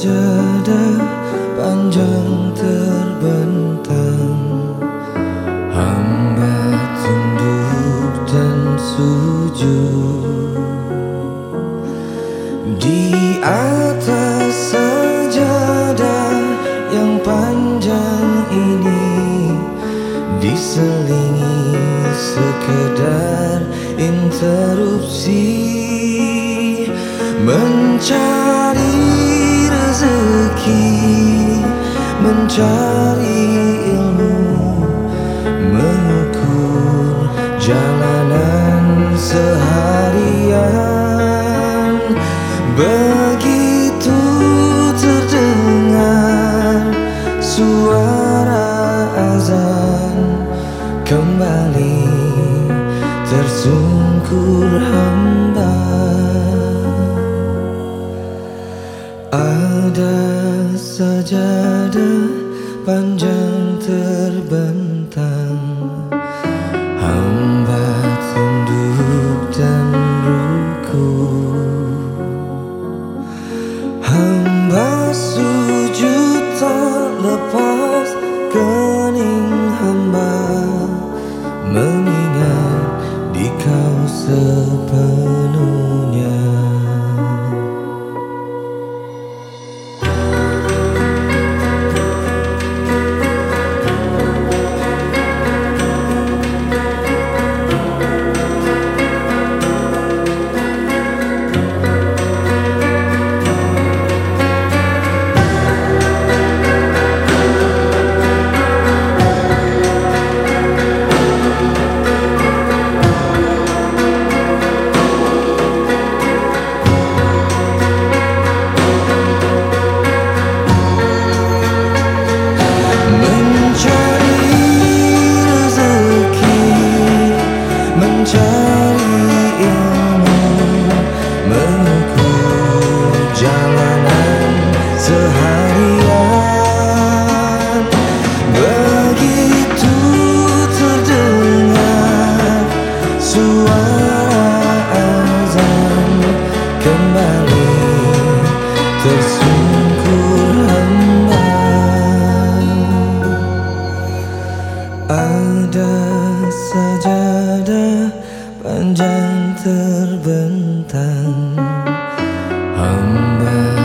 jeda panjang terbentang. Hamba tunduk dan sujud. Di atas sajadah yang panjang ini Diselingi sekedar interupsi. Mencari Mencari ilmu Mengukur jalanan seharian. Begitu terdengar suara azan Kembali tersungkur hamba. Ada sajadah panjang terbentang. Hamba tunduk dan ruku Hamba sujud tak lepas Mencari terbentang Hamba tunduk